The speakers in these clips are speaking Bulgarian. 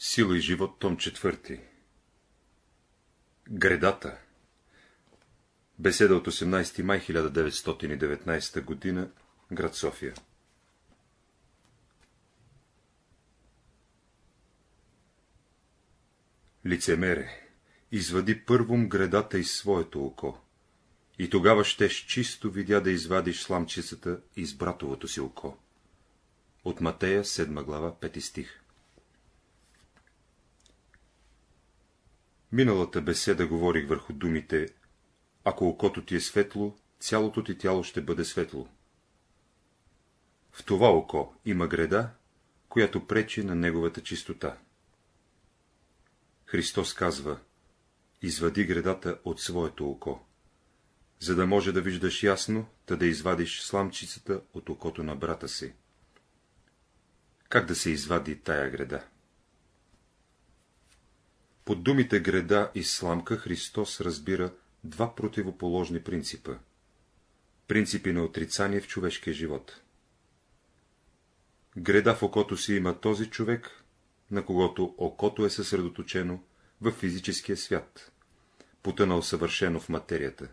Сила и живот, том 4. Гредата. Беседа от 18 май 1919 г. Град София. Лицемере, извади първом гредата из своето око, и тогава щеш чисто видя да извадиш сламчицата из братовото си око. От Матея, 7 глава, 5 стих. Миналата беседа говорих върху думите Ако окото ти е светло, цялото ти тяло ще бъде светло. В това око има греда, която пречи на неговата чистота. Христос казва, извади гредата от своето око, за да може да виждаш ясно, да да извадиш сламчицата от окото на брата си. Как да се извади тая греда? Под думите греда и сламка Христос разбира два противоположни принципа. Принципи на отрицание в човешкия живот. Греда в окото си има този човек, на когото окото е съсредоточено в физическия свят, потънал съвършено в материята.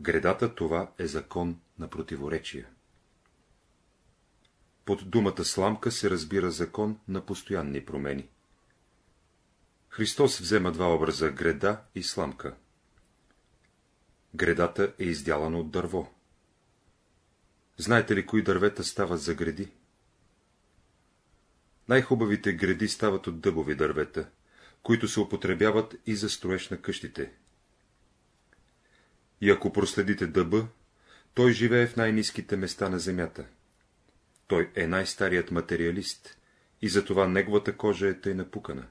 Гредата това е закон на противоречия. Под думата сламка се разбира закон на постоянни промени. Христос взема два образа — греда и сламка. Гредата е издялана от дърво. Знаете ли, кои дървета стават за греди? Най-хубавите греди стават от дъбови дървета, които се употребяват и за строеж на къщите. И ако проследите дъба, той живее в най-низките места на земята. Той е най-старият материалист и затова неговата кожа е тъй напукана.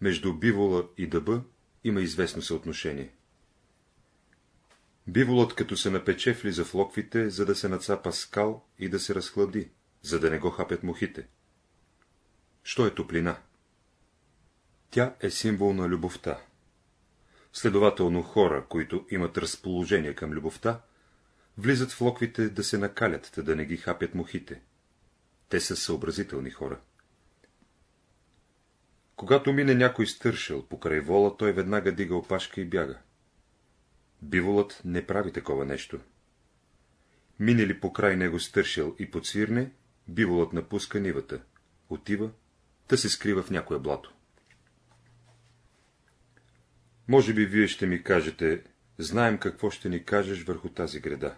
Между бивола и дъба има известно съотношение. Биволът, като се напече, влиза в локвите, за да се нацапа скал и да се разхлади, за да не го хапят мухите. Що е топлина? Тя е символ на любовта. Следователно хора, които имат разположение към любовта, влизат в локвите да се накалят, да не ги хапят мухите. Те са съобразителни хора. Когато мине някой стършел покрай вола, той веднага дига опашка и бяга. Биволът не прави такова нещо. Мине ли покрай него стършел и подсвирне, биволът напуска нивата, отива, да се скрива в някое блато. Може би вие ще ми кажете, знаем какво ще ни кажеш върху тази града.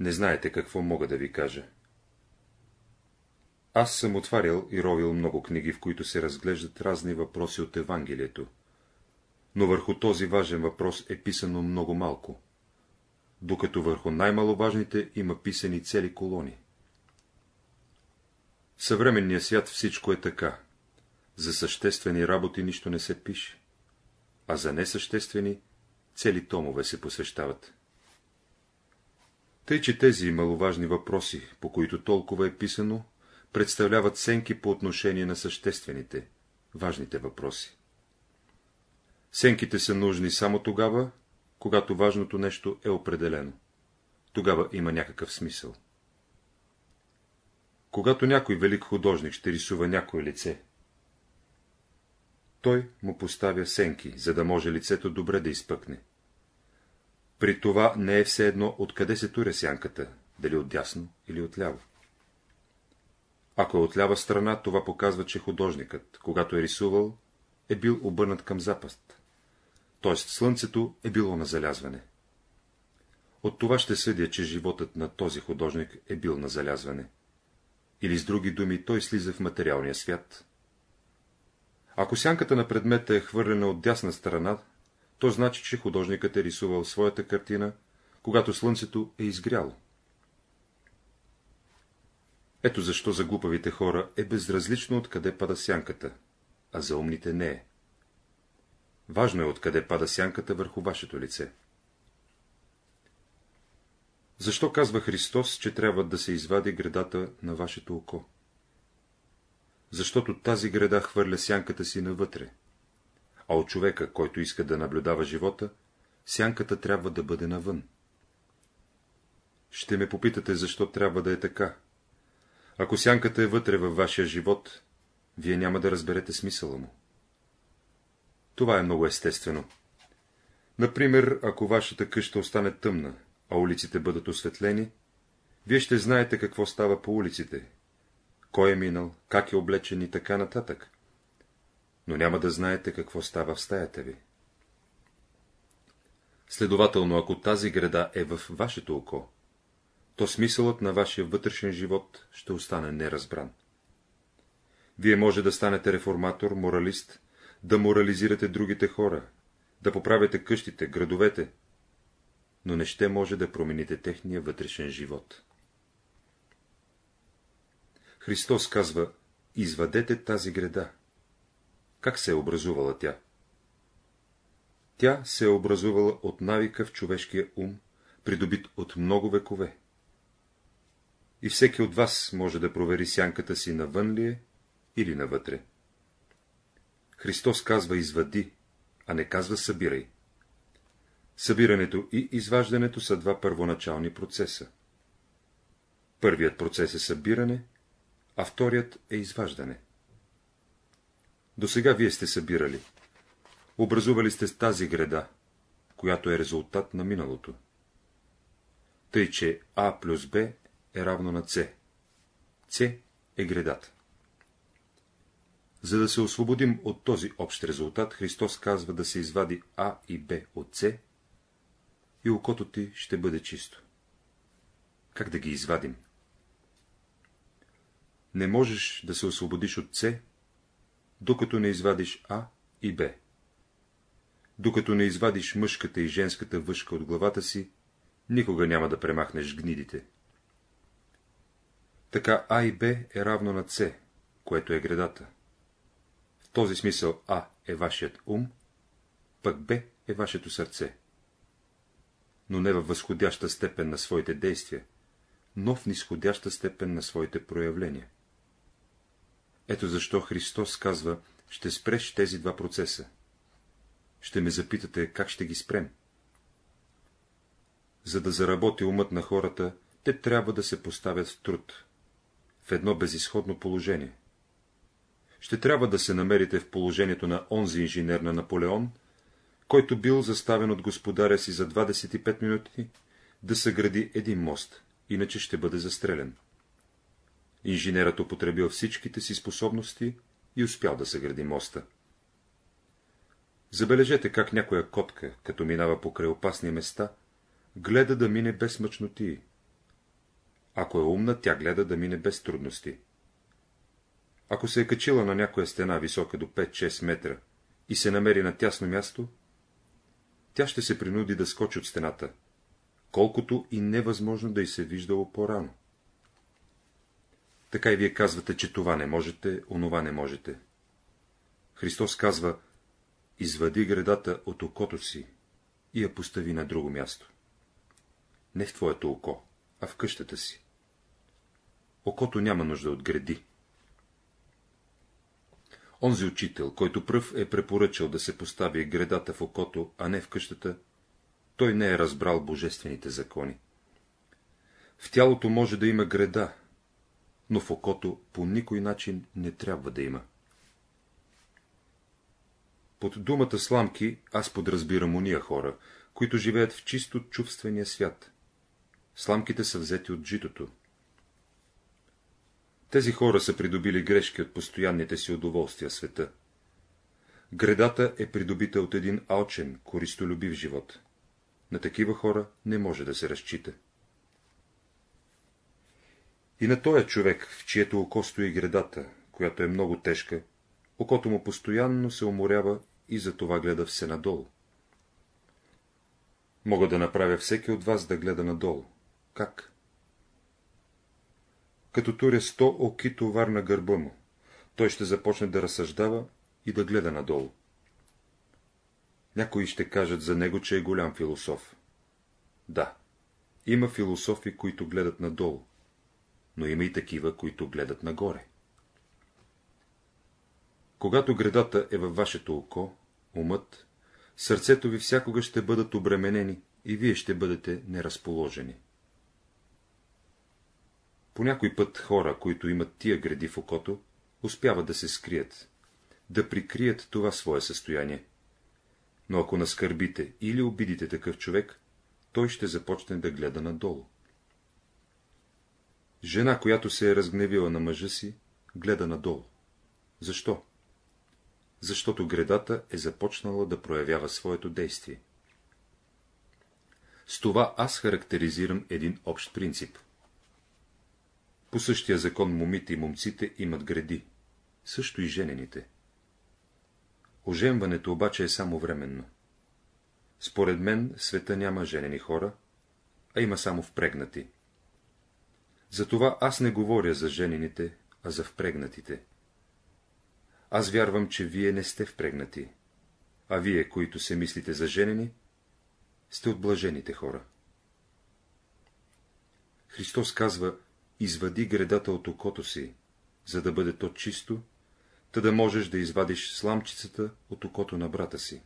Не знаете какво мога да ви кажа. Аз съм отварял и ровил много книги, в които се разглеждат разни въпроси от Евангелието, но върху този важен въпрос е писано много малко, докато върху най-маловажните има писани цели колони. В съвременния свят всичко е така. За съществени работи нищо не се пише, а за несъществени цели томове се посвещават. Тъй, че тези маловажни въпроси, по които толкова е писано, представляват сенки по отношение на съществените, важните въпроси. Сенките са нужни само тогава, когато важното нещо е определено. Тогава има някакъв смисъл. Когато някой велик художник ще рисува някое лице, той му поставя сенки, за да може лицето добре да изпъкне. При това не е все едно откъде се туря сянката, дали отдясно или отляво. Ако е от лява страна, това показва, че художникът, когато е рисувал, е бил обърнат към запаст, т.е. слънцето е било на залязване. От това ще съдя, че животът на този художник е бил на залязване. Или с други думи, той слиза в материалния свят. Ако сянката на предмета е хвърлена от дясна страна, то значи, че художникът е рисувал своята картина, когато слънцето е изгряло. Ето защо за глупавите хора е безразлично откъде пада сянката, а за умните не е. Важно е откъде пада сянката върху вашето лице. Защо казва Христос, че трябва да се извади гредата на вашето око? Защото тази греда хвърля сянката си навътре, а от човека, който иска да наблюдава живота, сянката трябва да бъде навън. Ще ме попитате, защо трябва да е така, Ако сянката е вътре във вашия живот, вие няма да разберете смисъла му. Това е много естествено. Например, ако вашата къща остане тъмна, а улиците бъдат осветлени, вие ще знаете какво става по улиците, кой е минал, как е облечен и така нататък. Но няма да знаете какво става в стаята ви. Следователно, ако тази града е в вашето око, то смисълът на вашия вътрешен живот ще остане неразбран. Вие може да станете реформатор, моралист, да морализирате другите хора, да поправите къщите, градовете, но не ще може да промените техния вътрешен живот. Христос казва, извадете тази града. Как се е образувала тя? Тя се е образувала от навика в човешкия ум, придобит от много векове. И всеки от вас може да провери сянката си навън ли е или навътре. Христос казва извади, а не казва събирай. Събирането и изваждането са два първоначални процеса. Първият процес е събиране, а вторият е изваждане. До сега вие сте събирали. Образували сте с тази града, която е резултат на миналото. Тъй, че А плюс Б е равно на С. С е гредата. За да се освободим от този общ резултат, Христос казва да се извади А и Б от С и окото ти ще бъде чисто. Как да ги извадим? Не можеш да се освободиш от С, докато не извадиш А и Б. Докато не извадиш мъжката и женската въшка от главата си, никога няма да премахнеш гнидите. Така А и Б е равно на С, което е гредата. В този смисъл А е вашият ум, пък Б е вашето сърце. Но не във възходяща степен на своите действия, но в нисходяща степен на своите проявления. Ето защо Христос казва, ще спреш тези два процеса. Ще ме запитате, как ще ги спрем. За да заработи умът на хората, те трябва да се поставят в труд, в едно безисходно положение. Ще трябва да се намерите в положението на онзи инженер на Наполеон, който бил заставен от господаря си за 25 минути да съгради един мост, иначе ще бъде застрелен. Инженерът употребил всичките си способности и успял да съгради моста. Забележете как някоя котка, като минава покрай опасни места, гледа да мине без мъчноти. Ако е умна, тя гледа да мине без трудности. Ако се е качила на някоя стена висока до 5-6 метра и се намери на тясно място, тя ще се принуди да скочи от стената, колкото и невъзможно да й се виждало по-рано. Така и вие казвате, че това не можете, онова не можете. Христос казва, извади гредата от окото си и я постави на друго място. Не в твоето око, а в къщата си. Окото няма нужда от гради. Онзи учител, който пръв е препоръчал да се постави гредата в окото, а не в къщата, той не е разбрал божествените закони. В тялото може да има греда, но в окото по никой начин не трябва да има. Под думата сламки аз подразбирам уния хора, които живеят в чисто чувствения свят. Сламките са взети от житото. Тези хора са придобили грешки от постоянните си удоволствия света. Гредата е придобита от един алчен, користолюбив живот. На такива хора не може да се разчита. И на този човек, в чието око стои гредата, която е много тежка, окото му постоянно се уморява и за това гледа все надолу. Мога да направя всеки от вас да гледа надолу. Как? Като туря сто оки товар на гърба му, той ще започне да разсъждава и да гледа надолу. Някои ще кажат за него, че е голям философ. Да, има философи, които гледат надолу, но има и такива, които гледат нагоре. Когато гредата е във вашето око, умът, сърцето ви всякога ще бъдат обременени и вие ще бъдете неразположени. По някой път хора, които имат тия гради в окото, успяват да се скрият, да прикрият това свое състояние. Но ако наскърбите или обидите такъв човек, той ще започне да гледа надолу. Жена, която се е разгневила на мъжа си, гледа надолу. Защо? Защото гредата е започнала да проявява своето действие. С това аз характеризирам един общ принцип. По същия закон момите и момците имат гради, също и женените. Оженването обаче е само временно. Според мен света няма женени хора, а има само впрегнати. Затова аз не говоря за женените, а за впрегнатите. Аз вярвам, че вие не сте впрегнати, а вие, които се мислите за женени, сте от блажените хора. Христос казва, извади гредата от окото си, за да бъде то чисто, та да можеш да извадиш сламчицата от окото на брата си.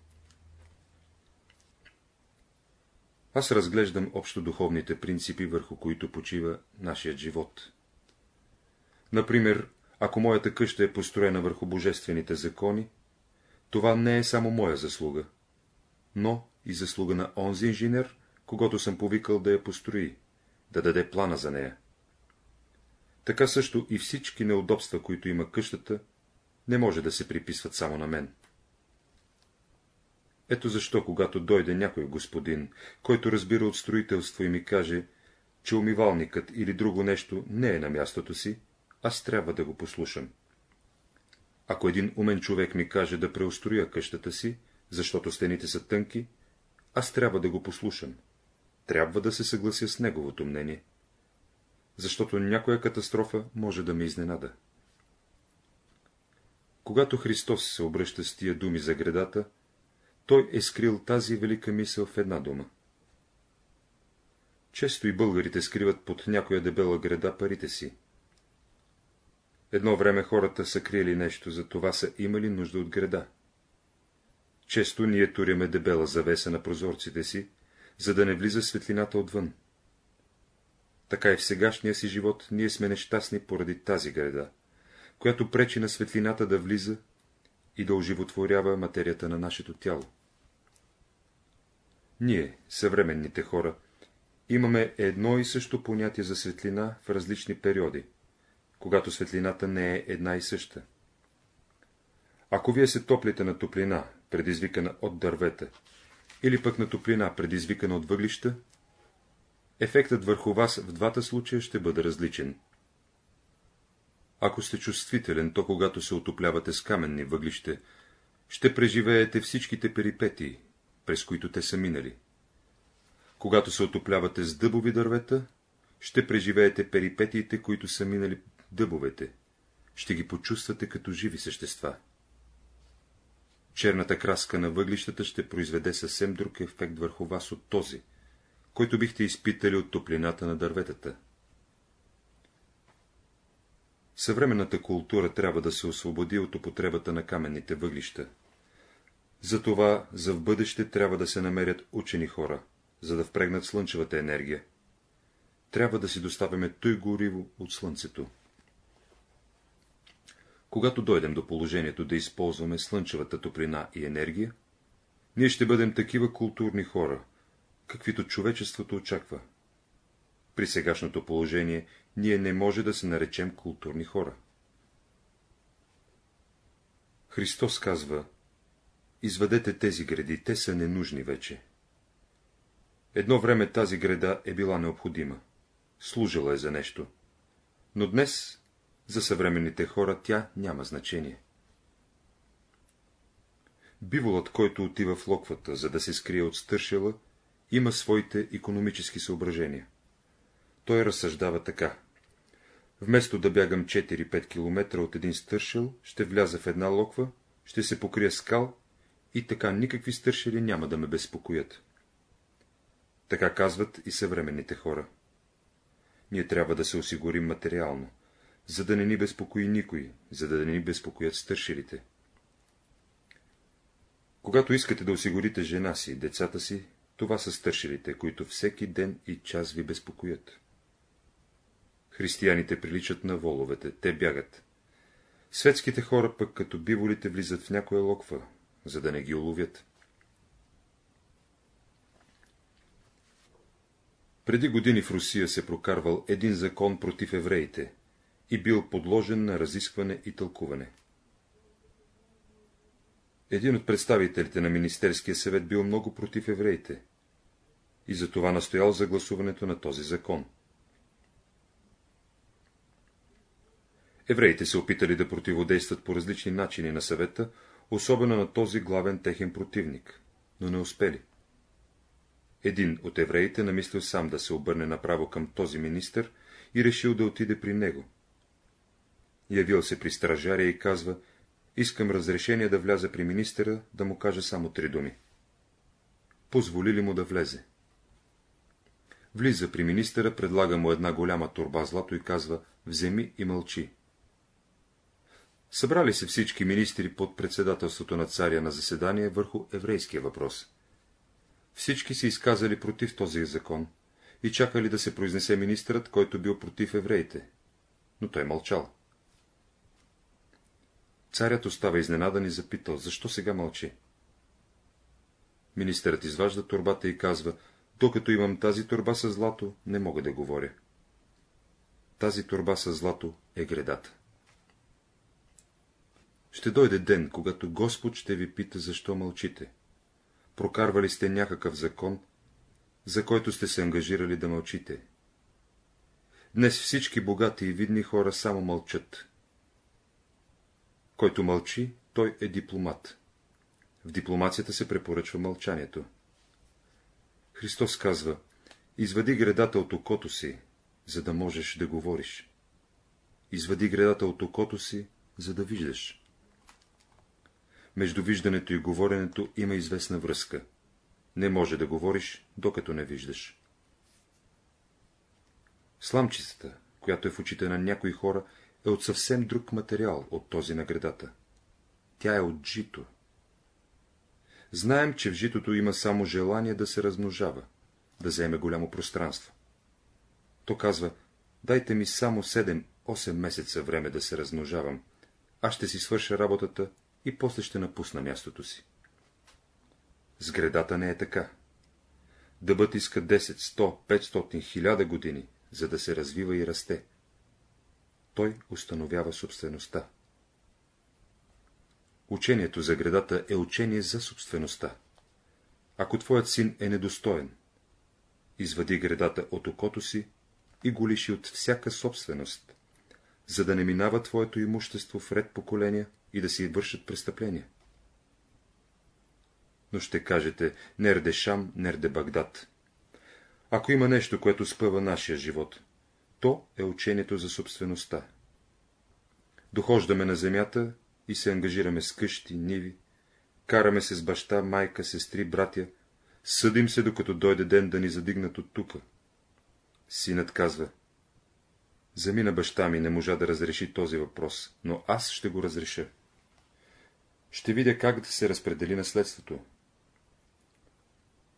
Аз разглеждам общо духовните принципи, върху които почива нашият живот. Например, ако моята къща е построена върху божествените закони, това не е само моя заслуга, но и заслуга на онзи инженер, когато съм повикал да я построи, да даде плана за нея. Така също и всички неудобства, които има къщата, не може да се приписват само на мен. Ето защо, когато дойде някой господин, който разбира от строителство и ми каже, че умивалникът или друго нещо не е на мястото си, аз трябва да го послушам. Ако един умен човек ми каже да преустроя къщата си, защото стените са тънки, аз трябва да го послушам. Трябва да се съглася с неговото мнение. Защото някоя катастрофа може да ме изненада. Когато Христос се обръща с тия думи за гредата, той е скрил тази велика мисъл в една дума. Често и българите скриват под някоя дебела града парите си. Едно време хората са криели нещо, за това са имали нужда от града. Често ние туряме дебела завеса на прозорците си, за да не влиза светлината отвън. Така и в сегашния си живот ние сме нещастни поради тази града, която пречи на светлината да влиза и да оживотворява материята на нашето тяло. Ние, съвременните хора, имаме едно и също понятие за светлина в различни периоди, когато светлината не е една и съща. Ако вие се топлите на топлина, предизвикана от дървета, или пък на топлина, предизвикана от въглища, ефектът върху вас в двата случая ще бъде различен. Ако сте чувствителен, то когато се отоплявате с каменни въглища, ще преживеете всичките перипетии, през които те са минали. Когато се отоплявате с дъбови дървета, ще преживеете перипетиите, които са минали дъбовете. Ще ги почувствате като живи същества. Черната краска на въглищата ще произведе съвсем друг ефект върху вас от този, който бихте изпитали от топлината на дърветата. Съвременната култура трябва да се освободи от употребата на каменните въглища. Затова за в бъдеще трябва да се намерят учени хора, за да впрегнат слънчевата енергия. Трябва да си доставяме той гориво от слънцето. Когато дойдем до положението да използваме слънчевата топлина и енергия, ние ще бъдем такива културни хора, каквито човечеството очаква. При сегашното положение ние не може да се наречем културни хора. Христос казва, извадете тези гради, те са ненужни вече. Едно време тази града е била необходима, служила е за нещо, но днес за съвременните хора тя няма значение. Биволът, който отива в локвата, за да се скрие от стършела, има своите економически съображения. Той разсъждава така. Вместо да бягам 4-5 км от един стършел, ще вляза в една локва, ще се покрия скал и така никакви стършели няма да ме безпокоят. Така казват и съвременните хора. Ние трябва да се осигурим материално за да не ни безпокои никой, за да не ни безпокоят стършилите. Когато искате да осигурите жена си, децата си, това са стършилите, които всеки ден и час ви безпокоят. Християните приличат на воловете, те бягат. Светските хора пък като биволите влизат в някоя локва, за да не ги уловят. Преди години в Русия се прокарвал един закон против евреите и бил подложен на разискване и тълкуване. Един от представителите на Министерския съвет бил много против евреите и затова настоял за гласуването на този закон. Евреите се опитали да противодействат по различни начини на съвета, особено на този главен техен противник, но не успели. Един от евреите намислил сам да се обърне направо към този министър и решил да отиде при него. Явил се при стражаря и казва, искам разрешение да вляза при министъра, да му кажа само три думи. Позволили му да влезе. Влиза при министъра, предлага му една голяма турба злато и казва, вземи и мълчи. Събрали се всички министри под председателството на царя на заседание върху еврейския въпрос. Всички се изказали против този закон и чакали да се произнесе министърът, който бил против евреите. Но той мълчал. Царят остава изненадан и запитал, защо сега мълчи. Министърът изважда турбата и казва, докато имам тази турба с злато, не мога да говоря. Тази турба с злато е гредата. Ще дойде ден, когато Господ ще ви пита, защо мълчите. Прокарвали сте някакъв закон, за който сте се ангажирали да мълчите. Днес всички богати и видни хора само мълчат. Който мълчи, той е дипломат. В дипломацията се препоръчва мълчанието. Христос казва, извади гредата от окото си, за да можеш да говориш. Извади гредата от окото си, за да виждаш. Между виждането и говоренето има известна връзка. Не може да говориш, докато не виждаш. Сламчицата, която е в очите на някои хора, е от съвсем друг материал от този на гредата. Тя е от жито. Знаем, че в житото има само желание да се размножава, да вземе голямо пространство. То казва, дайте ми само 7-8 месеца време да се размножавам, аз ще си свърша работата и после ще напусна мястото си. С гредата не е така. Дъбът иска 10, 100, 500, 1000 години, за да се развива и расте. Той установява собствеността. Учението за гредата е учение за собствеността. Ако твоят син е недостоен, извади гредата от окото си и го лиши от всяка собственост, за да не минава твоето имущество в ред поколения и да си вършат престъпления. Но ще кажете, нерде Шам, нерде Багдад. Ако има нещо, което спъва нашия живот, то е учението за собствеността. Дохождаме на земята и се ангажираме с къщи, ниви, караме се с баща, майка, сестри, братя, съдим се, докато дойде ден да ни задигнат от тука. Синът казва, замина баща ми, не можа да разреши този въпрос, но аз ще го разреша ще видя как да се разпредели наследството.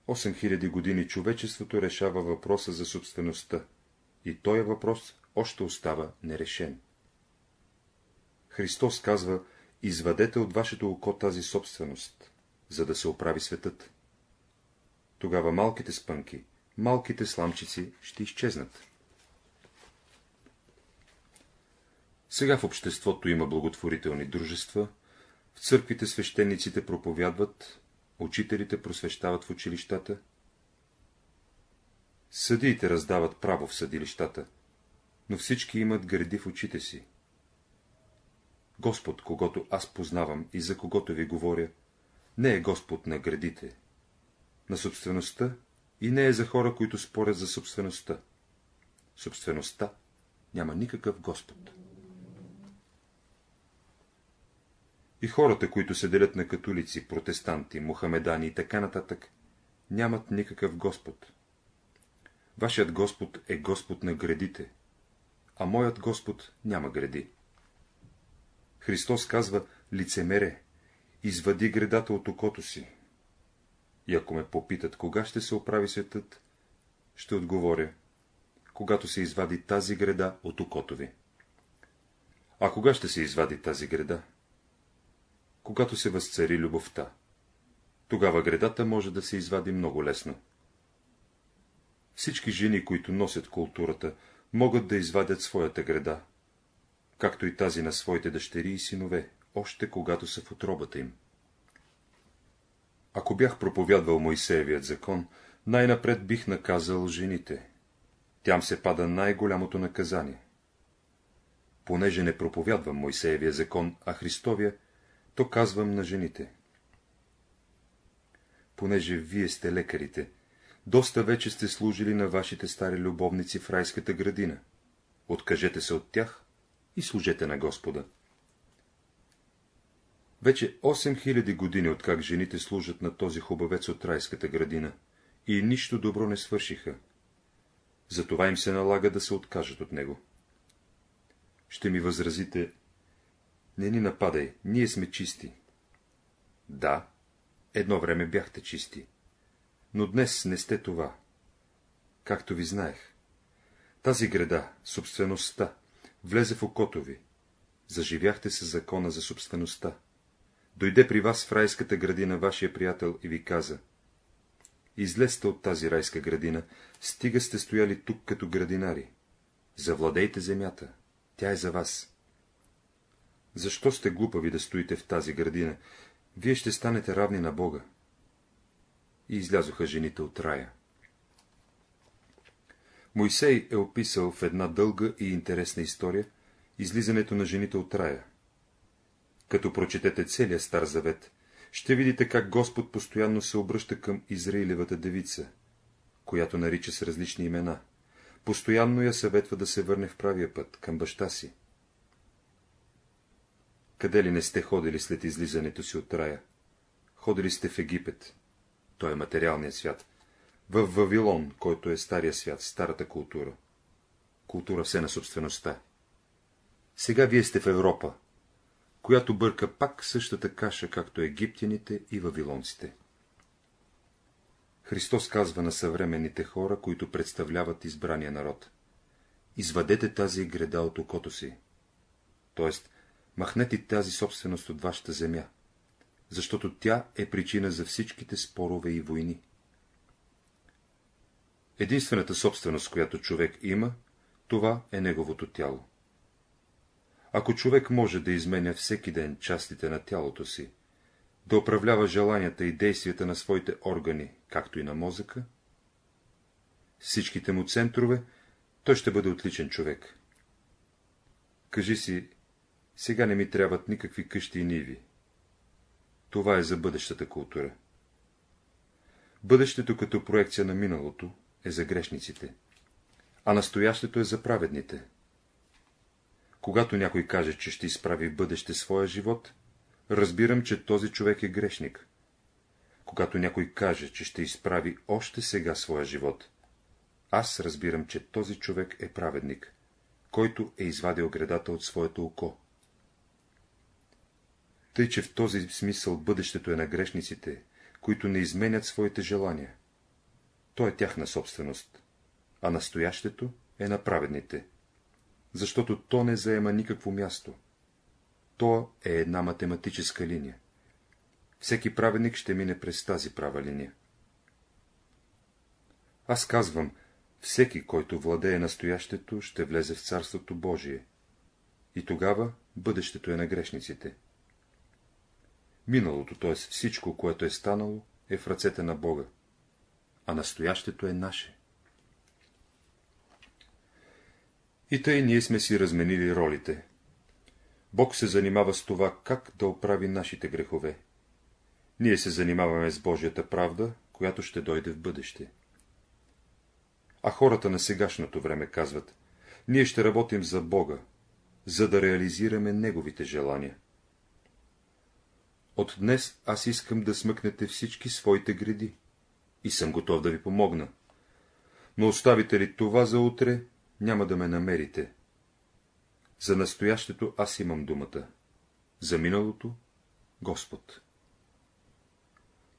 8000 години човечеството решава въпроса за собствеността, и този въпрос още остава нерешен. Христос казва, извадете от вашето око тази собственост, за да се оправи светът. Тогава малките спънки, малките сламчици ще изчезнат. Сега в обществото има благотворителни дружества, в църквите свещениците проповядват, учителите просвещават в училищата, съдиите раздават право в съдилищата, но всички имат гради в очите си. Господ, когато аз познавам и за когото ви говоря, не е Господ на градите, на собствеността и не е за хора, които спорят за собствеността. Собствеността няма никакъв Господ. И хората, които се делят на католици, протестанти, мухамедани и така нататък, нямат никакъв Господ. Вашият Господ е Господ на градите, а моят Господ няма гради. Христос казва, лицемере, извади гредата от окото си. И ако ме попитат, кога ще се оправи светът, ще отговоря, когато се извади тази греда от окото ви. А кога ще се извади тази греда? Когато се възцари любовта. Тогава гредата може да се извади много лесно. Всички жени, които носят културата, могат да извадят своята греда, както и тази на своите дъщери и синове, още когато са в отробата им. Ако бях проповядвал Моисеевият закон, най-напред бих наказал жените. Тям се пада най-голямото наказание. Понеже не проповядвам Моисеевия закон, а Христовия, то казвам на жените. Понеже вие сте лекарите, доста вече сте служили на вашите стари любовници в райската градина. Откажете се от тях и служете на Господа. Вече 8000 години, откак жените служат на този хубавец от райската градина, и нищо добро не свършиха. Затова им се налага да се откажат от него. Ще ми възразите, не ни нападай, ние сме чисти. Да, едно време бяхте чисти, но днес не сте това. Както ви знаех, тази града, собствеността, влезе в окото ви. Заживяхте се закона за собствеността. Дойде при вас в райската градина вашия приятел и ви каза. Излезте от тази райска градина, стига сте стояли тук като градинари. Завладейте земята, тя е за вас. Защо сте глупави да стоите в тази градина? Вие ще станете равни на Бога. И излязоха жените от рая. Мойсей е описал в една дълга и интересна история излизането на жените от рая. Като прочетете целия Стар Завет, ще видите как Господ постоянно се обръща към Израилевата девица, която нарича с различни имена. Постоянно я съветва да се върне в правия път, към баща си. Къде ли не сте ходили след излизането си от рая? Ходили сте в Египет. Той е материалният свят. В Вавилон, който е стария свят, старата култура. Култура все на собствеността. Сега вие сте в Европа, която бърка пак същата каша, както египтяните и вавилонците. Христос казва на съвременните хора, които представляват избрания народ. Извадете тази греда от окото си. Тоест, махнете тази собственост от вашата земя, защото тя е причина за всичките спорове и войни. Единствената собственост, която човек има, това е неговото тяло. Ако човек може да изменя всеки ден частите на тялото си, да управлява желанията и действията на своите органи, както и на мозъка, всичките му центрове, той ще бъде отличен човек. Кажи си, сега не ми трябват никакви къщи и ниви. Това е за бъдещата култура. Бъдещето като проекция на миналото е за грешниците, а настоящето е за праведните. Когато някой каже, че ще изправи в бъдеще своя живот, разбирам, че този човек е грешник. Когато някой каже, че ще изправи още сега своя живот, аз разбирам, че този човек е праведник, който е извадил гредата от своето око. Тъй, че в този смисъл бъдещето е на грешниците, които не изменят своите желания. То е тяхна собственост, а настоящето е на праведните, защото то не заема никакво място. То е една математическа линия. Всеки праведник ще мине през тази права линия. Аз казвам, всеки, който владее настоящето, ще влезе в Царството Божие. И тогава бъдещето е на грешниците. Миналото, т.е. всичко, което е станало, е в ръцете на Бога, а настоящето е наше. И тъй ние сме си разменили ролите. Бог се занимава с това, как да оправи нашите грехове. Ние се занимаваме с Божията правда, която ще дойде в бъдеще. А хората на сегашното време казват, ние ще работим за Бога, за да реализираме Неговите желания. От днес аз искам да смъкнете всички своите гради и съм готов да ви помогна. Но оставите ли това за утре, няма да ме намерите. За настоящето аз имам думата. За миналото — Господ.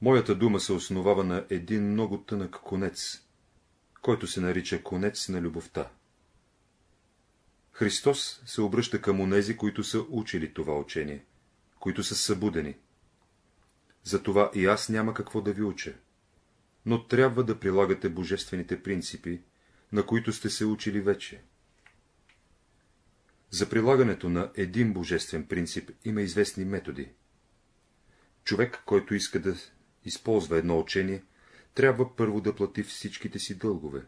Моята дума се основава на един много тънък конец, който се нарича конец на любовта. Христос се обръща към онези, които са учили това учение, които са събудени. Затова и аз няма какво да ви уча, но трябва да прилагате божествените принципи, на които сте се учили вече. За прилагането на един божествен принцип има известни методи. Човек, който иска да използва едно учение, трябва първо да плати всичките си дългове.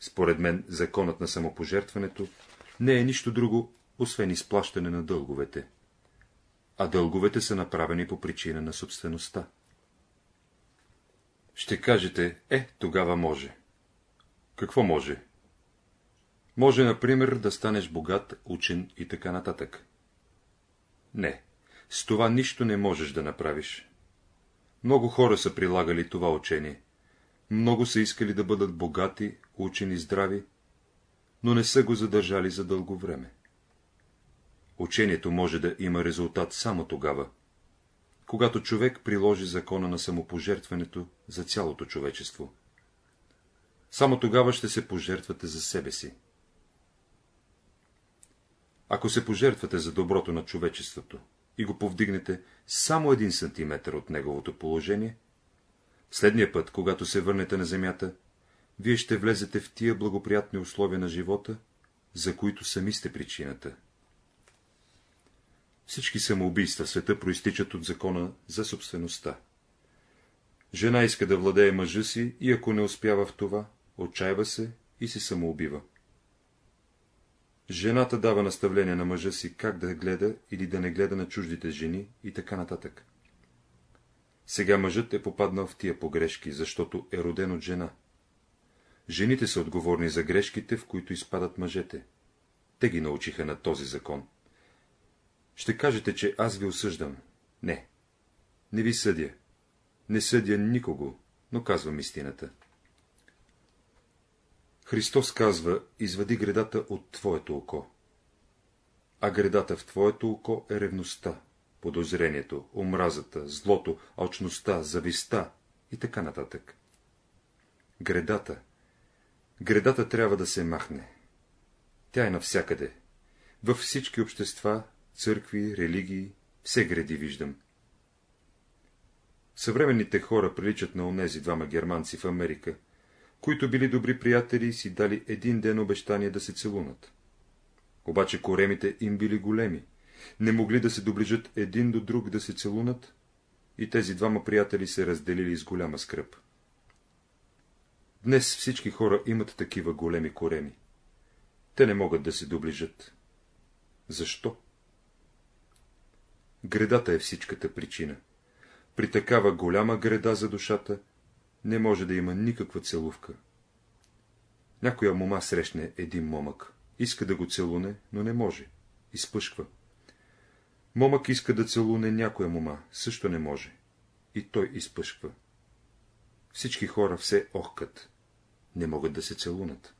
Според мен, законът на самопожертването не е нищо друго, освен изплащане на дълговете. А дълговете са направени по причина на собствеността. Ще кажете, е, тогава може. Какво може? Може, например, да станеш богат, учен и така нататък. Не, с това нищо не можеш да направиш. Много хора са прилагали това учение. Много са искали да бъдат богати, учени, здрави, но не са го задържали за дълго време. Учението може да има резултат само тогава, когато човек приложи закона на самопожертването за цялото човечество. Само тогава ще се пожертвате за себе си. Ако се пожертвате за доброто на човечеството и го повдигнете само един сантиметър от неговото положение, следния път, когато се върнете на земята, вие ще влезете в тия благоприятни условия на живота, за които сами сте причината. Всички самоубийства света проистичат от закона за собствеността. Жена иска да владее мъжа си и ако не успява в това, отчаива се и се самоубива. Жената дава наставление на мъжа си как да гледа или да не гледа на чуждите жени и така нататък. Сега мъжът е попаднал в тия погрешки, защото е роден от жена. Жените са отговорни за грешките, в които изпадат мъжете. Те ги научиха на този закон. Ще кажете, че аз ви осъждам. Не. Не ви съдя. Не съдя никого, но казвам истината. Христос казва, извади гредата от твоето око. А гредата в твоето око е ревността, подозрението, омразата, злото, алчността, зависта и така нататък. Гредата. Гредата трябва да се махне. Тя е навсякъде. Във всички общества, църкви, религии, все греди виждам. Съвременните хора приличат на онези двама германци в Америка, които били добри приятели и си дали един ден обещание да се целунат. Обаче коремите им били големи, не могли да се доближат един до друг да се целунат, и тези двама приятели се разделили с голяма скръп. Днес всички хора имат такива големи кореми. Те не могат да се доближат. Защо? Гредата е всичката причина. При такава голяма греда за душата не може да има никаква целувка. Някоя мома срещне един момък. Иска да го целуне, но не може. Изпъшква. Момък иска да целуне някоя мома. Също не може. И той изпъшква. Всички хора все охкат. Не могат да се целунат.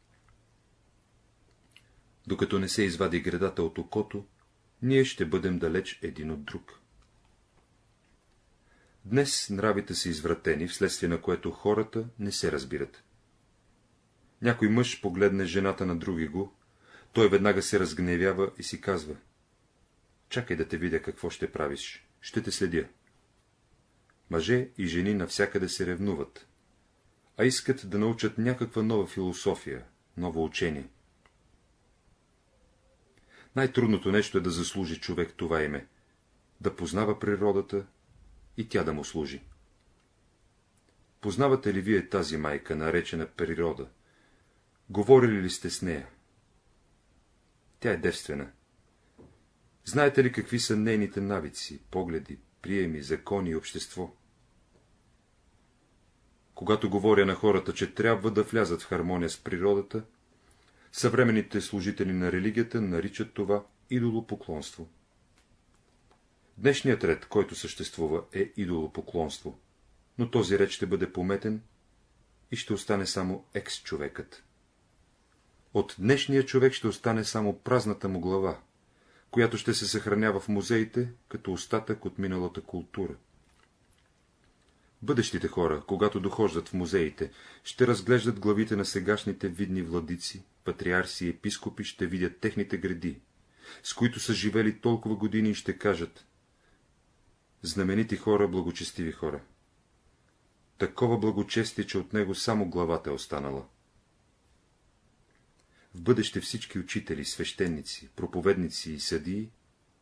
Докато не се извади градата от окото, ние ще бъдем далеч един от друг. Днес нравите са извратени, вследствие на което хората не се разбират. Някой мъж погледне жената на други го, той веднага се разгневява и си казва. Чакай да те видя какво ще правиш, ще те следя. Мъже и жени навсякъде се ревнуват, а искат да научат някаква нова философия, ново учение. Най-трудното нещо е да заслужи човек това име, да познава природата и тя да му служи. Познавате ли вие тази майка, наречена природа? Говорили ли сте с нея? Тя е девствена. Знаете ли какви са нейните навици, погледи, приеми, закони и общество? Когато говоря на хората, че трябва да влязат в хармония с природата, съвременните служители на религията наричат това идолопоклонство. Днешният ред, който съществува, е идолопоклонство, но този ред ще бъде пометен и ще остане само екс-човекът. От днешния човек ще остане само празната му глава, която ще се съхранява в музеите, като остатък от миналата култура. Бъдещите хора, когато дохождат в музеите, ще разглеждат главите на сегашните видни владици, патриарси и епископи, ще видят техните гради, с които са живели толкова години и ще кажат знаменити хора, благочестиви хора. Такова благочестие, че от него само главата е останала. В бъдеще всички учители, свещеници, проповедници и съдии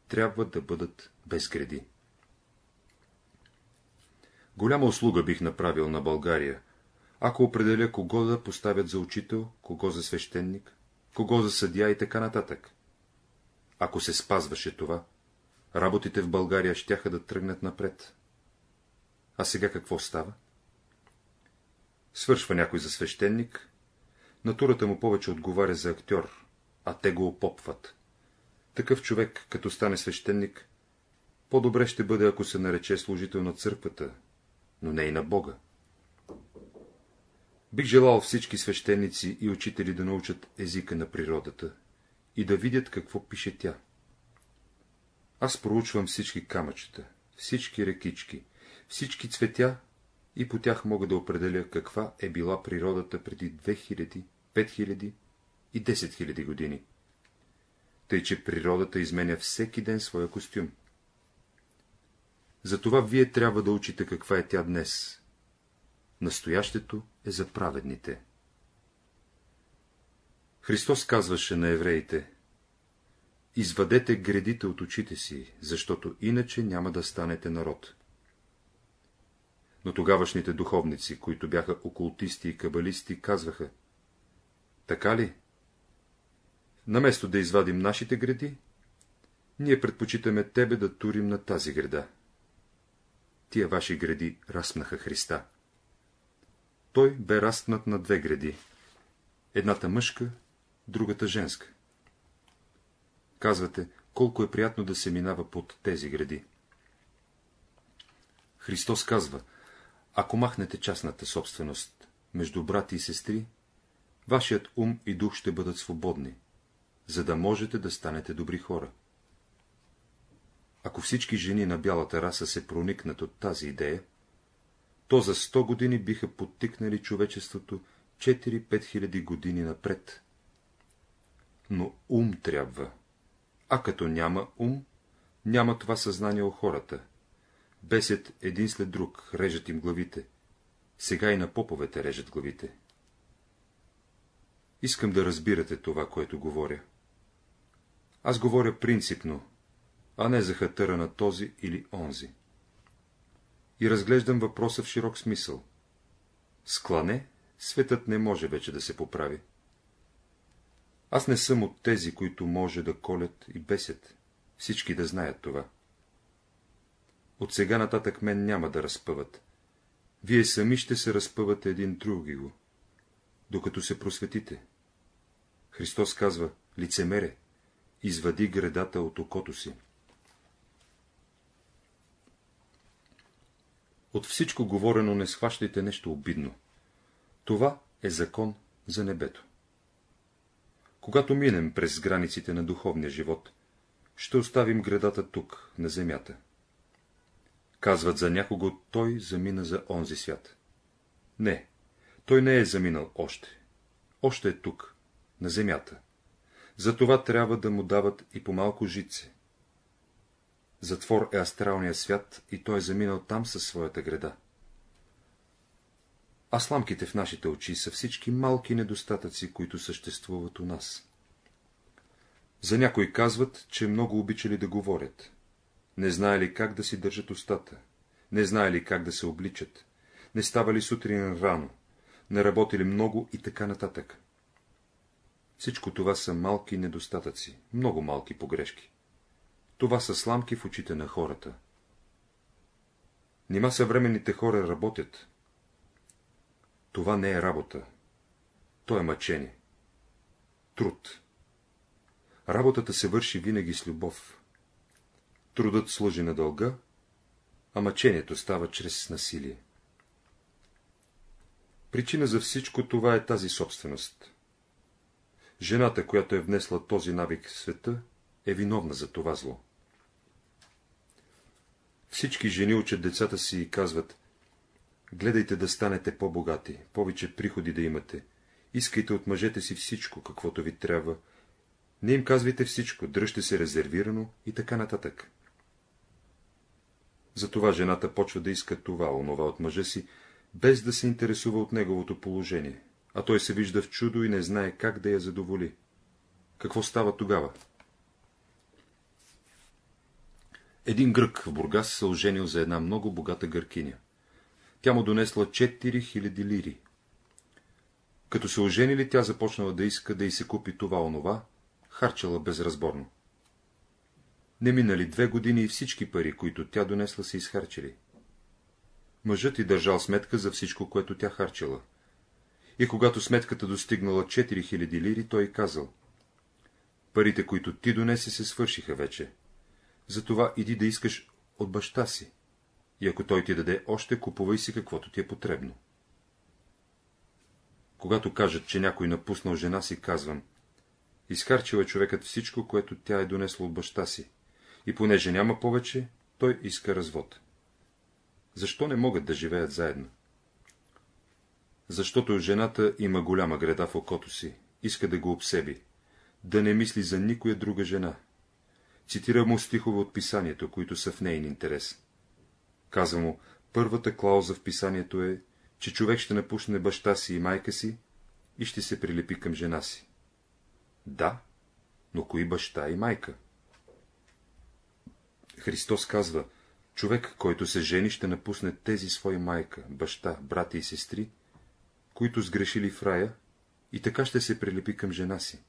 трябва да бъдат без гради. Голяма услуга бих направил на България, ако определя кого да поставят за учител, кого за свещеник, кого за съдия и така нататък. Ако се спазваше това, работите в България щяха да тръгнат напред. А сега какво става? Свършва някой за свещеник, натурата му повече отговаря за актьор, а те го опопват. Такъв човек, като стане свещеник, по-добре ще бъде, ако се нарече служител на църквата, но не и на Бога. Бих желал всички свещеници и учители да научат езика на природата и да видят какво пише тя. Аз проучвам всички камъчета, всички рекички, всички цветя и по тях мога да определя каква е била природата преди 2000, 5000 и 10 000 години. Тъй, че природата изменя всеки ден своя костюм. Затова вие трябва да учите каква е тя днес. Настоящето е за праведните. Христос казваше на евреите, извадете гредите от очите си, защото иначе няма да станете народ. Но тогавашните духовници, които бяха окултисти и кабалисти, казваха, така ли? Наместо да извадим нашите гради, ние предпочитаме тебе да турим на тази града тия ваши гради разпнаха Христа. Той бе разпнат на две гради. Едната мъжка, другата женска. Казвате, колко е приятно да се минава под тези гради. Христос казва, ако махнете частната собственост между брати и сестри, вашият ум и дух ще бъдат свободни, за да можете да станете добри хора. Ако всички жени на бялата раса се проникнат от тази идея, то за сто години биха подтикнали човечеството 4-5 хиляди години напред. Но ум трябва. А като няма ум, няма това съзнание у хората. Бесят един след друг, режат им главите. Сега и на поповете режат главите. Искам да разбирате това, което говоря. Аз говоря принципно, а не за хатъра на този или онзи. И разглеждам въпроса в широк смисъл. Склане, светът не може вече да се поправи. Аз не съм от тези, които може да колят и бесят. Всички да знаят това. От сега нататък мен няма да разпъват. Вие сами ще се разпъвате един други го, докато се просветите. Христос казва, лицемере, извади гредата от окото си. От всичко говорено не схващайте нещо обидно. Това е закон за небето. Когато минем през границите на духовния живот, ще оставим градата тук, на земята. Казват за някого, той замина за онзи свят. Не, той не е заминал още. Още е тук, на земята. Затова трябва да му дават и по малко жице, Затвор е астралния свят и той е заминал там със своята града. А сламките в нашите очи са всички малки недостатъци, които съществуват у нас. За някои казват, че много обичали да говорят. Не знаели как да си държат устата, не знаели как да се обличат, не ставали сутрин рано, не работили много и така нататък. Всичко това са малки недостатъци, много малки погрешки. Това са сламки в очите на хората. Нима съвременните хора работят. Това не е работа. То е мъчение. Труд. Работата се върши винаги с любов. Трудът служи на дълга, а мъчението става чрез насилие. Причина за всичко това е тази собственост. Жената, която е внесла този навик в света, е виновна за това зло. Всички жени учат децата си и казват, Гледайте да станете по-богати, повече приходи да имате. Искайте от мъжете си всичко, каквото ви трябва. Не им казвайте всичко, дръжте се резервирано и така нататък. Затова жената почва да иска това, онова от мъжа си, без да се интересува от неговото положение, а той се вижда в чудо и не знае как да я задоволи. Какво става тогава? Един грък в Бургас се оженил за една много богата гъркиня. Тя му донесла 4000 лири. Като се оженили, тя започнала да иска да й се купи това-онова, харчала безразборно. Не минали две години и всички пари, които тя донесла, се изхарчили. Мъжът й държал сметка за всичко, което тя харчила. И когато сметката достигнала 4000 лири, той казал. Парите, които ти донесе, се свършиха вече. Затова иди да искаш от баща си. И ако той ти даде още, купувай си каквото ти е потребно. Когато кажат, че някой напуснал жена си, казвам, изхарчил е човекът всичко, което тя е донесла от баща си, и понеже няма повече, той иска развод. Защо не могат да живеят заедно? Защото жената има голяма греда в окото си, иска да го обсеби, да не мисли за никоя друга жена. Цитира му стихове от писанието, които са в нейн интерес. Казва му, първата клауза в писанието е, че човек ще напусне баща си и майка си и ще се прилепи към жена си. Да, но кои баща и майка? Христос казва, човек, който се жени, ще напусне тези свои майка, баща, брати и сестри, които сгрешили в рая, и така ще се прилепи към жена си.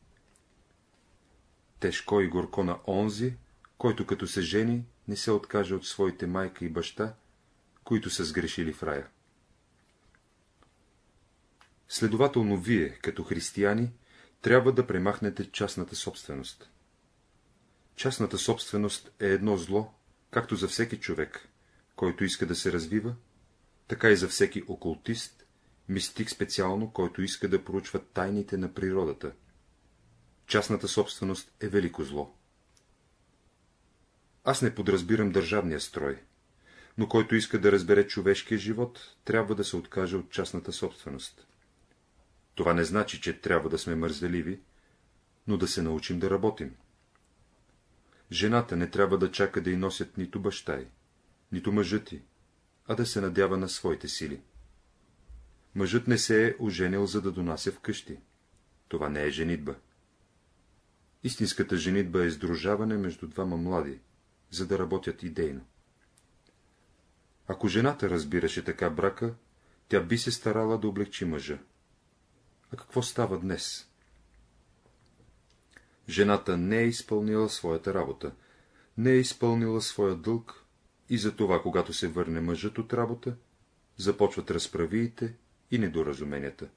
Тежко и горко на онзи, който като се жени, не се откаже от своите майка и баща, които са сгрешили в рая. Следователно, вие, като християни, трябва да премахнете частната собственост. Частната собственост е едно зло, както за всеки човек, който иска да се развива, така и за всеки окултист, мистик специално, който иска да проучва тайните на природата. Частната собственост е велико зло. Аз не подразбирам държавния строй, но който иска да разбере човешкия живот, трябва да се откаже от частната собственост. Това не значи, че трябва да сме мързеливи, но да се научим да работим. Жената не трябва да чака да й носят нито баща й, нито мъжът й, а да се надява на своите сили. Мъжът не се е оженил, за да донася вкъщи. Това не е женитба. Истинската женитба е сдружаване между двама млади, за да работят идейно. Ако жената разбираше така брака, тя би се старала да облегчи мъжа. А какво става днес? Жената не е изпълнила своята работа, не е изпълнила своя дълг и затова, когато се върне мъжът от работа, започват разправиите и недоразуменията.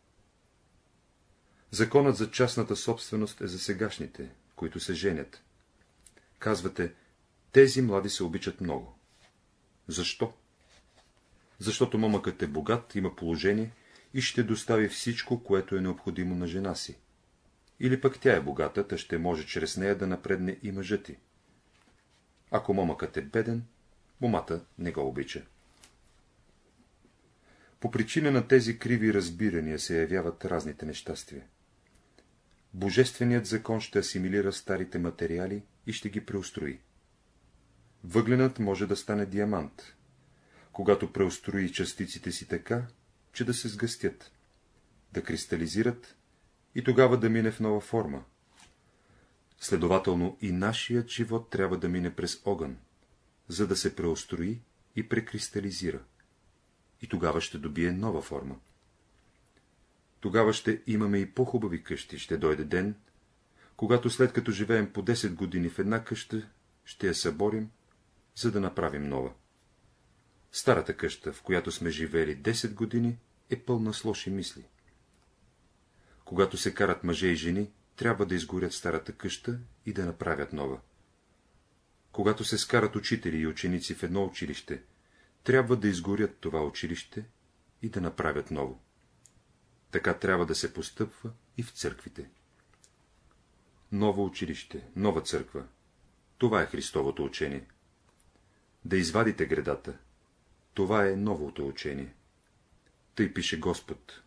Законът за частната собственост е за сегашните, които се женят. Казвате, тези млади се обичат много. Защо? Защото момъкът е богат, има положение и ще достави всичко, което е необходимо на жена си. Или пък тя е богата, та ще може чрез нея да напредне и мъжът ти. Ако момъкът е беден, момата не го обича. По причина на тези криви разбирания се явяват разните нещастия. Божественият закон ще асимилира старите материали и ще ги преустрои. Въгленът може да стане диамант, когато преустрои частиците си така, че да се сгъстят, да кристализират и тогава да мине в нова форма. Следователно и нашият живот трябва да мине през огън, за да се преустрои и прекристализира. И тогава ще добие нова форма. Тогава ще имаме и по-хубави къщи, ще дойде ден, когато след като живеем по 10 години в една къща, ще я съборим, за да направим нова. Старата къща, в която сме живели 10 години, е пълна с лоши мисли. Когато се карат мъже и жени, трябва да изгорят старата къща и да направят нова. Когато се скарат учители и ученици в едно училище, трябва да изгорят това училище и да направят ново. Така трябва да се постъпва и в църквите. Ново училище, нова църква. Това е Христовото учение. Да извадите гредата. Това е новото учение. Тъй пише Господ.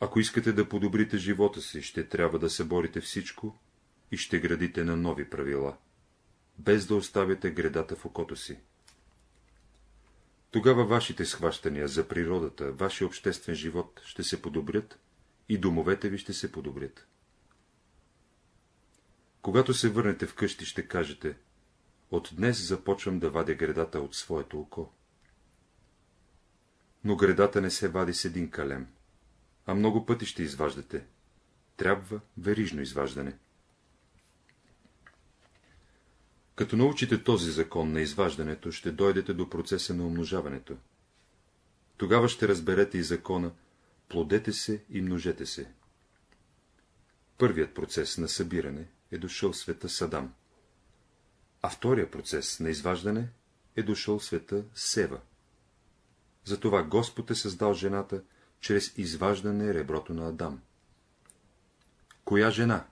Ако искате да подобрите живота си, ще трябва да съборите всичко и ще градите на нови правила, без да оставяте гредата в окото си. Тогава вашите схващания за природата, вашия обществен живот ще се подобрят и домовете ви ще се подобрят. Когато се върнете вкъщи, ще кажете, от днес започвам да вадя гредата от своето око. Но гредата не се вади с един калем, а много пъти ще изваждате. Трябва верижно изваждане. Като научите този закон на изваждането, ще дойдете до процеса на умножаването. Тогава ще разберете и закона плодете се и множете се. Първият процес на събиране е дошъл света Садам, а вторият процес на изваждане е дошъл света Сева. Затова Господ е създал жената чрез изваждане реброто на Адам. Коя жена?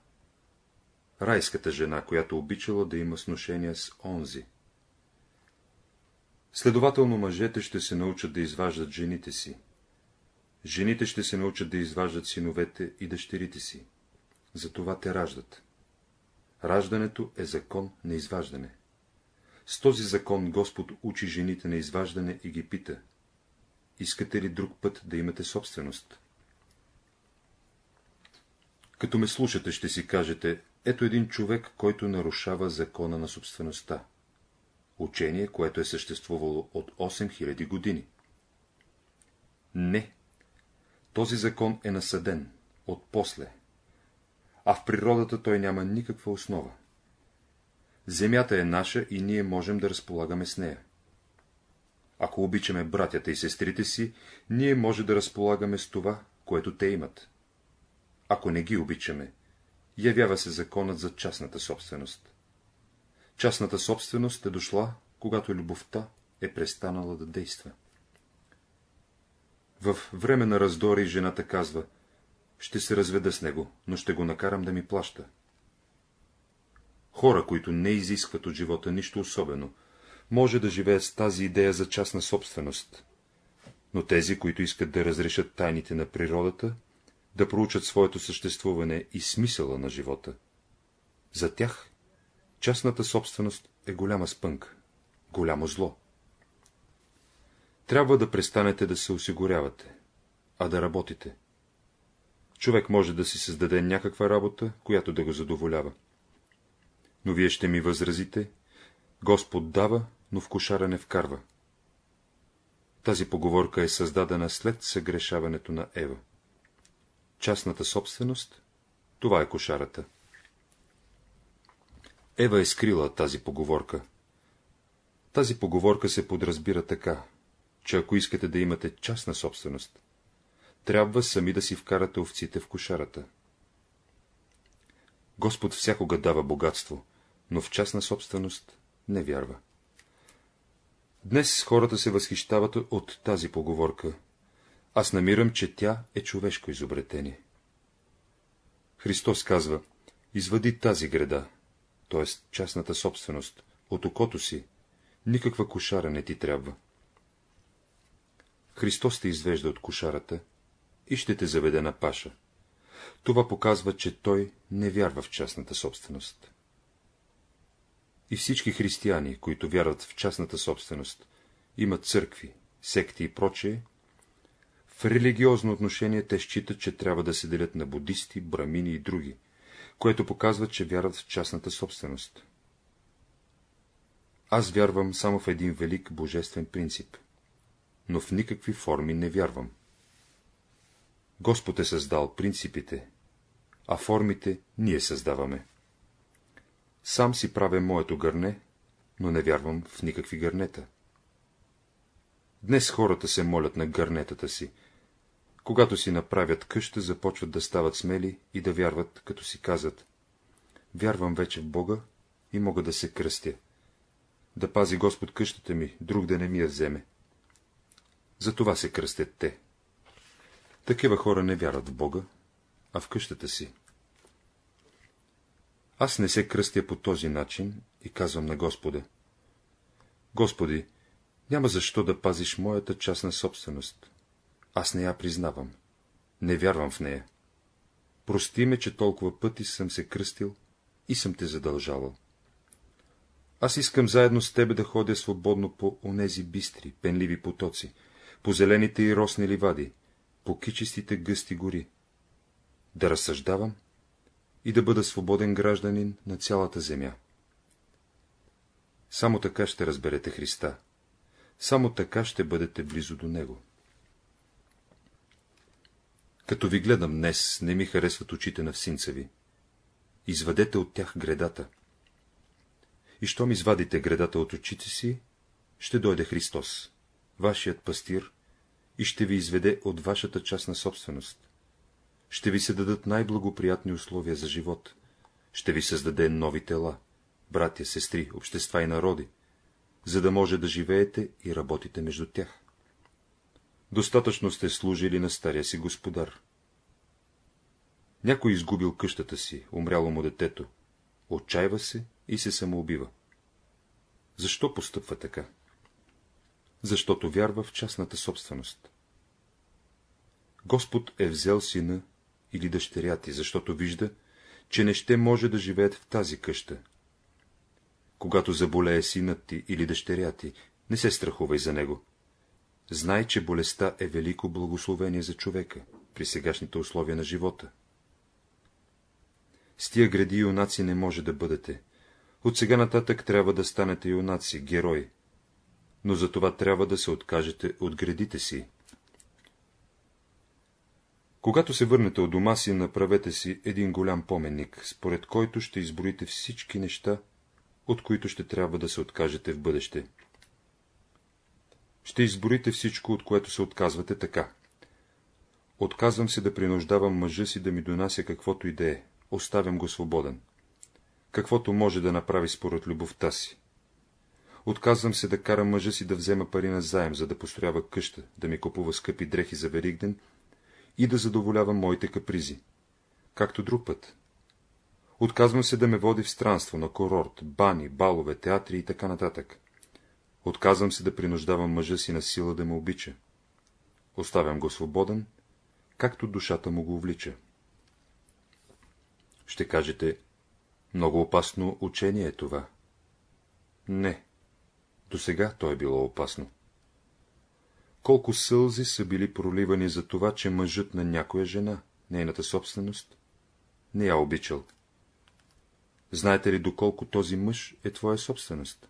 Райската жена, която обичала да има сношения с онзи. Следователно мъжете ще се научат да изваждат жените си. Жените ще се научат да изваждат синовете и дъщерите си. Затова те раждат. Раждането е закон на изваждане. С този закон Господ учи жените на изваждане и ги пита. Искате ли друг път да имате собственост? Като ме слушате, ще си кажете, ето един човек, който нарушава закона на собствеността. Учение, което е съществувало от 8000 години. Не. Този закон е насъден, от после, а в природата той няма никаква основа. Земята е наша и ние можем да разполагаме с нея. Ако обичаме братята и сестрите си, ние може да разполагаме с това, което те имат. Ако не ги обичаме, явява се законът за частната собственост. Частната собственост е дошла, когато любовта е престанала да действа. В време на раздори жената казва, ще се разведа с него, но ще го накарам да ми плаща. Хора, които не изискват от живота нищо особено, може да живеят с тази идея за частна собственост. Но тези, които искат да разрешат тайните на природата, да проучат своето съществуване и смисъла на живота, за тях частната собственост е голяма спънка, голямо зло. Трябва да престанете да се осигурявате, а да работите. Човек може да си създаде някаква работа, която да го задоволява. Но вие ще ми възразите, Господ дава, но в кошара не вкарва. Тази поговорка е създадена след съгрешаването на Ева. Частната собственост, това е кошарата. Ева е скрила тази поговорка. Тази поговорка се подразбира така, че ако искате да имате частна собственост, трябва сами да си вкарате овците в кошарата. Господ всякога дава богатство, но в частна собственост не вярва. Днес хората се възхищават от тази поговорка. Аз намирам, че тя е човешко изобретение. Христос казва, извади тази греда, т.е. частната собственост, от окото си, никаква кошара не ти трябва. Христос те извежда от кошарата и ще те заведе на паша. Това показва, че той не вярва в частната собственост. И всички християни, които вярват в частната собственост, имат църкви, секти и прочее, в религиозно отношение те считат, че трябва да се делят на будисти, брамини и други, което показва, че вярват в частната собственост. Аз вярвам само в един велик божествен принцип, но в никакви форми не вярвам. Господ е създал принципите, а формите ние създаваме. Сам си правя моето гърне, но не вярвам в никакви гърнета. Днес хората се молят на гърнетата си. Когато си направят къща, започват да стават смели и да вярват, като си казват. Вярвам вече в Бога и мога да се кръстя. Да пази Господ къщата ми, друг да не ми я вземе. Затова се кръстят те. Такива хора не вярват в Бога, а в къщата си. Аз не се кръстя по този начин и казвам на Господа. Господи, няма защо да пазиш моята частна собственост. Аз не я признавам. Не вярвам в нея. Прости ме, че толкова пъти съм се кръстил и съм те задължавал. Аз искам заедно с тебе да ходя свободно по онези бистри, пенливи потоци, по зелените и росни ливади, по кичистите гъсти гори, да разсъждавам и да бъда свободен гражданин на цялата земя. Само така ще разберете Христа, само така ще бъдете близо до Него. Като ви гледам днес, не ми харесват очите на всинца ви. Извадете от тях гредата. И щом извадите гредата от очите си, ще дойде Христос, вашият пастир, и ще ви изведе от вашата частна собственост. Ще ви се дадат най-благоприятни условия за живот. Ще ви създаде нови тела, братя, сестри, общества и народи, за да може да живеете и работите между тях. Достатъчно сте служили на стария си господар. Някой изгубил къщата си, умряло му детето, отчаива се и се самоубива. Защо постъпва така? Защото вярва в частната собственост. Господ е взел сина или дъщеря ти, защото вижда, че не ще може да живеят в тази къща. Когато заболее синът ти или дъщеря ти, не се страхувай за него. Знай, че болестта е велико благословение за човека при сегашните условия на живота. С тия гради юнаци не може да бъдете. От сега нататък трябва да станете юнаци, герои. Но за това трябва да се откажете от градите си. Когато се върнете от дома си, направете си един голям поменник, според който ще изброите всички неща, от които ще трябва да се откажете в бъдеще. Ще изборите всичко, от което се отказвате така. Отказвам се да принуждавам мъжа си да ми донася каквото и да е, оставям го свободен. Каквото може да направи според любовта си. Отказвам се да карам мъжа си да взема пари на заем, за да построява къща, да ми купува скъпи дрехи за Великден и да задоволявам моите капризи. Както друг път. Отказвам се да ме води в странство, на курорт, бани, балове, театри и така нататък. Отказвам се да принуждавам мъжа си на сила да ме обича. Оставям го свободен, както душата му го влича. Ще кажете, много опасно учение е това. Не, до сега то е било опасно. Колко сълзи са били проливани за това, че мъжът на някоя жена, нейната собственост, не я обичал. Знаете ли, доколко този мъж е твоя собственост?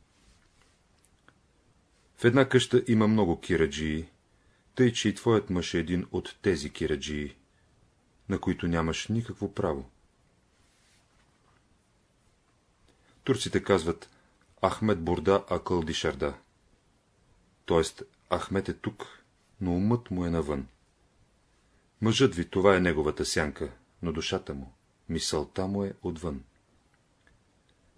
В една къща има много кираджии, тъй, че и твоят мъж е един от тези кираджии, на които нямаш никакво право. Турците казват Ахмед Бурда Акъл Дишарда. Тоест, Ахмед е тук, но умът му е навън. Мъжът ви, това е неговата сянка, но душата му, мисълта му е отвън.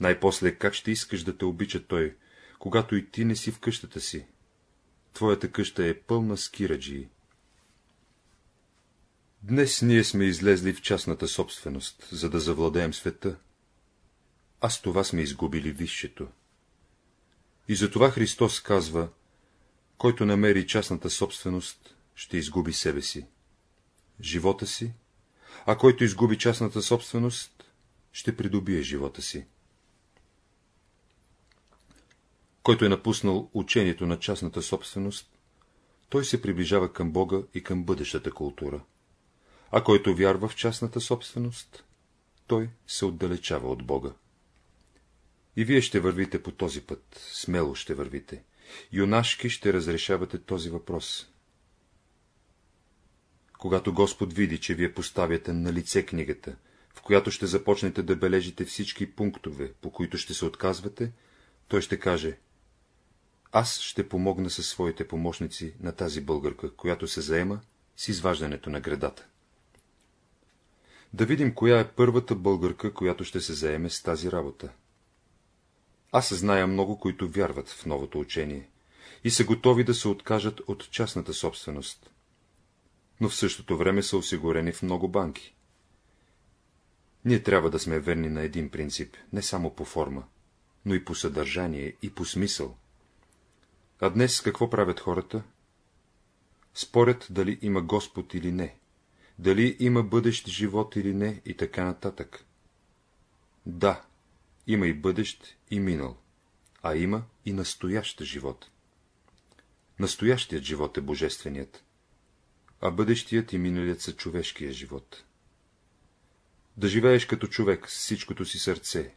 Най-после как ще искаш да те обича той, когато и ти не си в къщата си? Твоята къща е пълна с кираджии. Днес ние сме излезли в частната собственост, за да завладеем света, а с това сме изгубили висшето. И затова Христос казва, който намери частната собственост, ще изгуби себе си, живота си, а който изгуби частната собственост, ще придобие живота си. Който е напуснал учението на частната собственост, той се приближава към Бога и към бъдещата култура, а който вярва в частната собственост, той се отдалечава от Бога. И вие ще вървите по този път, смело ще вървите. Юнашки ще разрешавате този въпрос. Когато Господ види, че вие поставяте на лице книгата, в която ще започнете да бележите всички пунктове, по които ще се отказвате, той ще каже Аз ще помогна със своите помощници на тази българка, която се заема с изваждането на градата. Да видим, коя е първата българка, която ще се заеме с тази работа. Аз зная много, които вярват в новото учение и са готови да се откажат от частната собственост, но в същото време са осигурени в много банки. Ние трябва да сме верни на един принцип, не само по форма, но и по съдържание и по смисъл. А днес какво правят хората? спорят дали има Господ или не, дали има бъдещ живот или не и така нататък. Да, има и бъдещ и минал, а има и настоящ живот. Настоящият живот е божественият, а бъдещият и миналият са човешкия живот. Да живееш като човек с всичкото си сърце,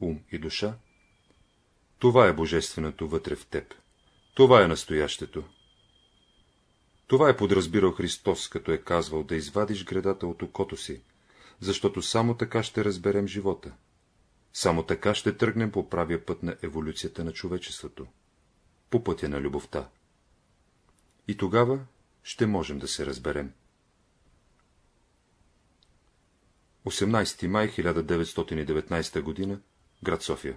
ум и душа, това е божественото вътре в теб. Това е настоящето. Това е подразбирал Христос, като е казвал да извадиш гредата от окото си, защото само така ще разберем живота. Само така ще тръгнем по правия път на еволюцията на човечеството, по пътя на любовта. И тогава ще можем да се разберем. 18 май 1919 г. Град София